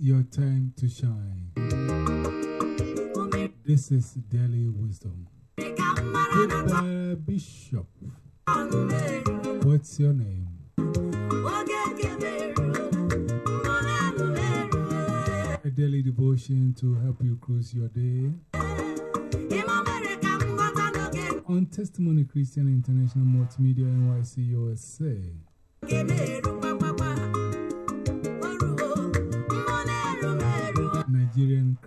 time to shine. This is Daily Wisdom. Goodbye, Bishop. What's your name? A daily devotion to help you close your day. On Testimony Christian International Multimedia NYC USA.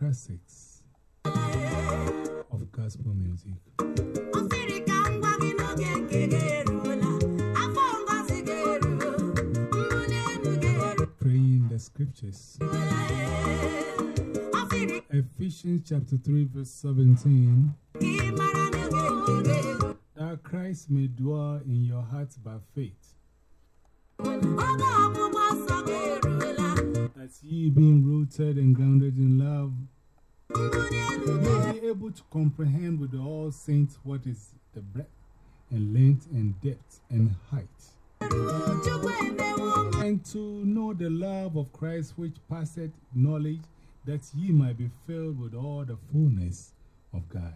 Classics of gospel music. Praying the scriptures. Ephesians chapter 3, verse 17. That Christ may dwell in your hearts by faith. That ye, being rooted and to comprehend with all saints what is the breadth and length and depth and height. And to know the love of Christ which passeth knowledge, that ye might be filled with all the fullness of God.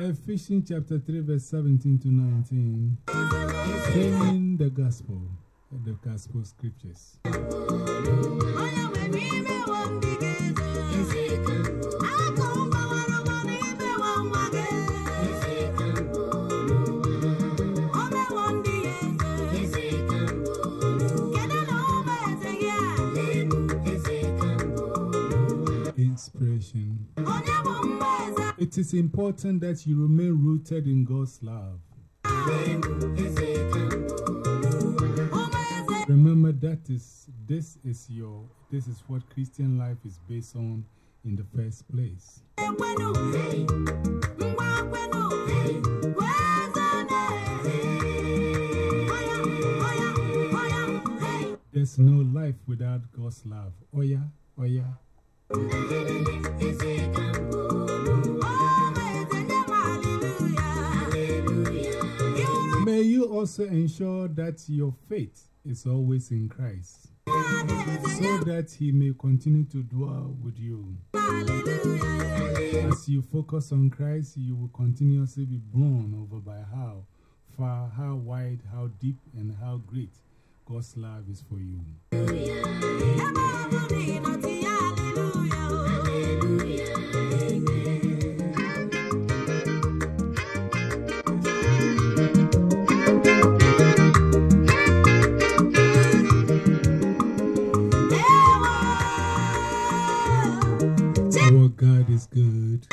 Ephesians chapter 3, verse 17 to 19. Praying the gospel, the gospel scriptures. Inspiration. It is important that you remain rooted in God's love. Remember that is this is your this is what Christian life is based on in the first place. There's no life without God's love. Oh yeah, oh yeah. May you also ensure that your faith is always in Christ, so that He may continue to dwell with you. As you focus on Christ, you will continuously be blown over by how far, how wide, how deep, and how great God's love is for you. God is good.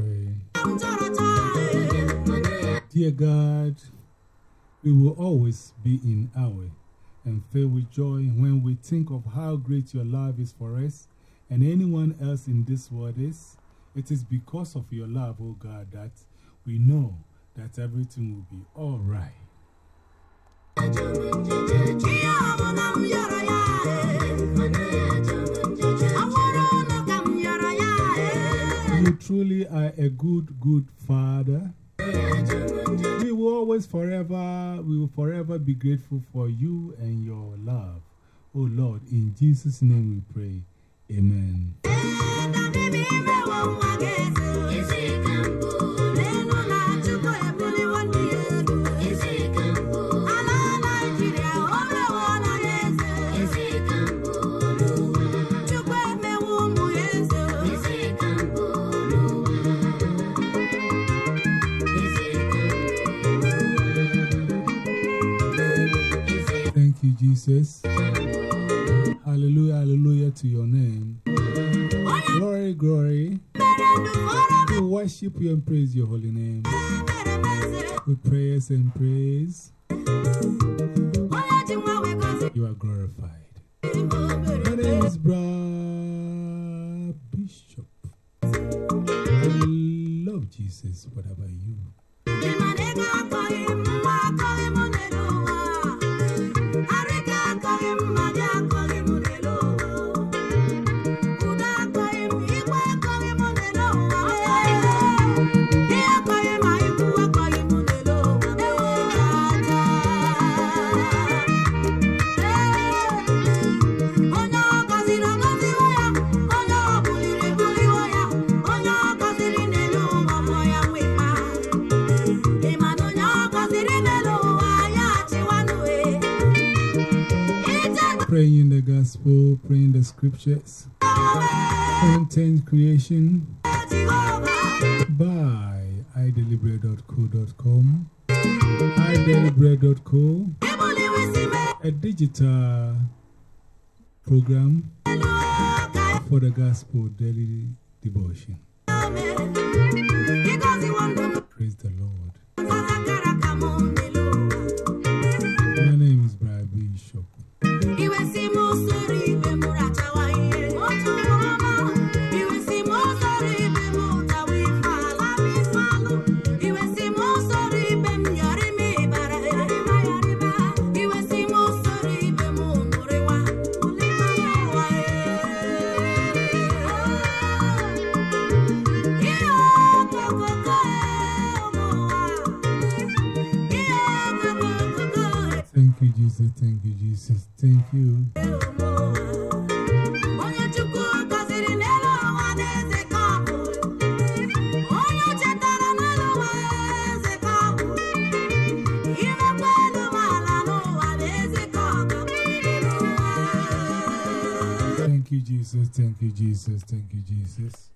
Pray. Dear God, we will always be in awe and filled with joy when we think of how great your love is for us and anyone else in this world is. It is because of your love, O God, that we know that everything will be all right. You truly are a good, good Father. We will always forever, we will forever be grateful for you and your love. Oh Lord, in Jesus' name we pray. Amen. Name. Glory, glory We worship you and praise your holy name. With prayers and praise, you are glorified. My name is Bra Bishop. I love Jesus. What about you? Praying the gospel, praying the scriptures, content creation by idelibre.co.com, idelibre.co, a digital program for the gospel daily devotion. Praise the Lord. Jesus. Thank you, Jesus. Thank you. Thank you, Jesus. Thank you, Jesus. Thank you, Jesus.